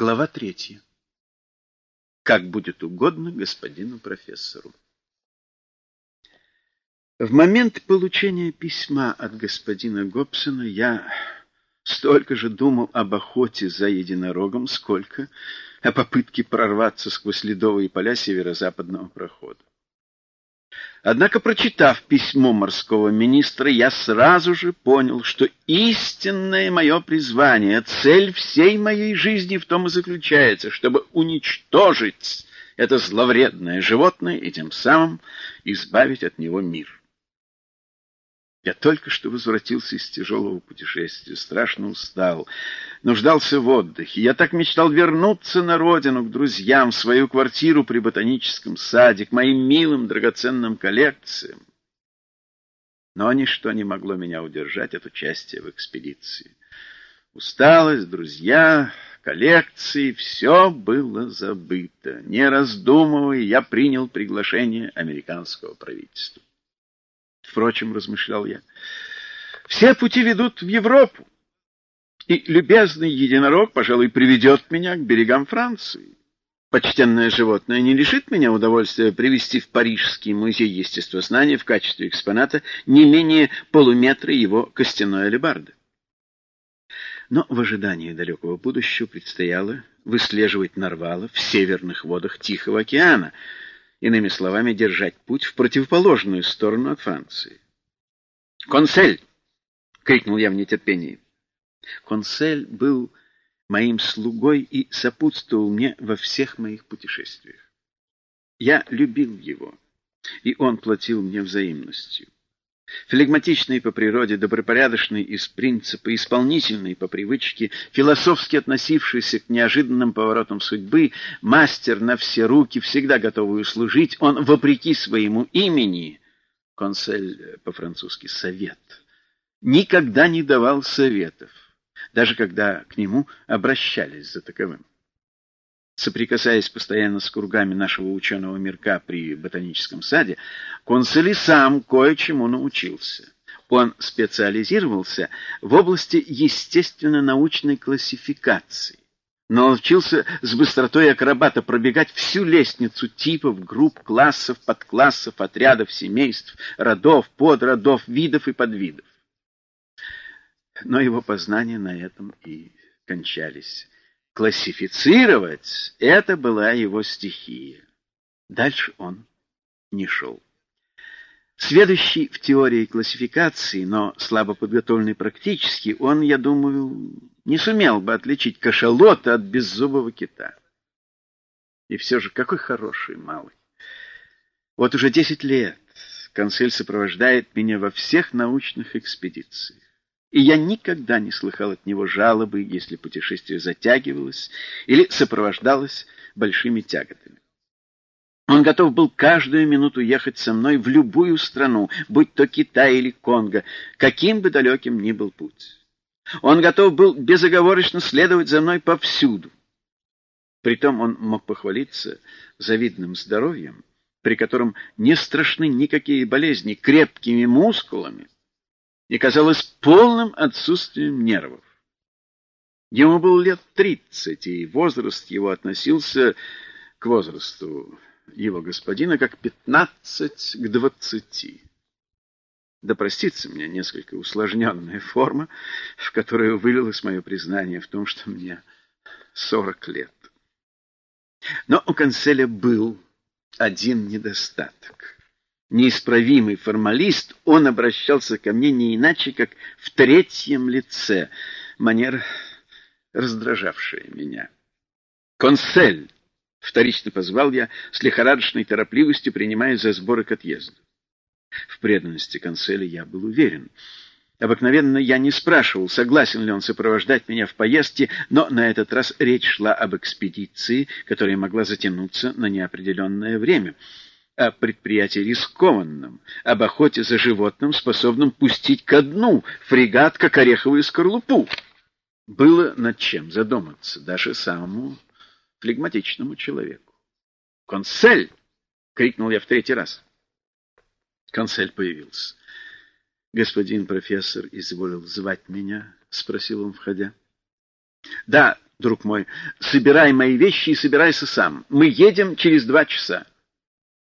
Глава третья. Как будет угодно господину профессору. В момент получения письма от господина Гобсона я столько же думал об охоте за единорогом, сколько о попытке прорваться сквозь ледовые поля северо-западного прохода. Однако, прочитав письмо морского министра, я сразу же понял, что истинное мое призвание, цель всей моей жизни в том и заключается, чтобы уничтожить это зловредное животное и тем самым избавить от него мир. Я только что возвратился из тяжелого путешествия, страшно устал, нуждался в отдыхе. Я так мечтал вернуться на родину, к друзьям, в свою квартиру при ботаническом саде, к моим милым драгоценным коллекциям. Но ничто не могло меня удержать от участия в экспедиции. Усталость, друзья, коллекции — все было забыто. Не раздумывая, я принял приглашение американского правительства. Впрочем, размышлял я, все пути ведут в Европу, и любезный единорог, пожалуй, приведет меня к берегам Франции. Почтенное животное не лишит меня удовольствия привести в Парижский музей естествознания в качестве экспоната не менее полуметра его костяной алебарды. Но в ожидании далекого будущего предстояло выслеживать нарвала в северных водах Тихого океана — иными словами, держать путь в противоположную сторону от Франции. «Консель!» — крикнул я в нетерпении. Консель был моим слугой и сопутствовал мне во всех моих путешествиях. Я любил его, и он платил мне взаимностью. Флегматичный по природе, добропорядочный из принципа, исполнительный по привычке, философски относившийся к неожиданным поворотам судьбы, мастер на все руки, всегда готовый услужить, он, вопреки своему имени, консель по-французски «совет», никогда не давал советов, даже когда к нему обращались за таковым. Соприкасаясь постоянно с кругами нашего ученого мирка при ботаническом саде, Консули сам кое-чему научился. Он специализировался в области естественно-научной классификации. Научился с быстротой акробата пробегать всю лестницу типов, групп, классов, подклассов, отрядов, семейств, родов, подродов, видов и подвидов. Но его познания на этом и кончались. Классифицировать — это была его стихия. Дальше он не шел. Следующий в теории классификации, но слабо подготовленный практически, он, я думаю, не сумел бы отличить кашалота от беззубого кита. И все же какой хороший малый. Вот уже десять лет консель сопровождает меня во всех научных экспедициях и я никогда не слыхал от него жалобы, если путешествие затягивалось или сопровождалось большими тяготами. Он готов был каждую минуту ехать со мной в любую страну, будь то Китай или Конго, каким бы далеким ни был путь. Он готов был безоговорочно следовать за мной повсюду. Притом он мог похвалиться завидным здоровьем, при котором не страшны никакие болезни, крепкими мускулами, и казалось полным отсутствием нервов. Ему было лет тридцать, и возраст его относился к возрасту его господина как пятнадцать к двадцати. Да простится мне несколько усложненная форма, в которую вылилось мое признание в том, что мне сорок лет. Но у канцеля был один недостаток неисправимый формалист, он обращался ко мне не иначе, как в третьем лице, манера, раздражавшая меня. «Консель!» — вторично позвал я, с лихорадочной торопливостью принимая за сборы к отъезду. В преданности конселя я был уверен. Обыкновенно я не спрашивал, согласен ли он сопровождать меня в поездке, но на этот раз речь шла об экспедиции, которая могла затянуться на неопределенное время — о предприятии рискованном, об охоте за животным, способным пустить ко дну фрегат, как ореховую скорлупу. Было над чем задуматься даже самому флегматичному человеку. «Консель!» — крикнул я в третий раз. Консель появился. «Господин профессор изволил звать меня?» — спросил он, входя. «Да, друг мой, собирай мои вещи и собирайся сам. Мы едем через два часа.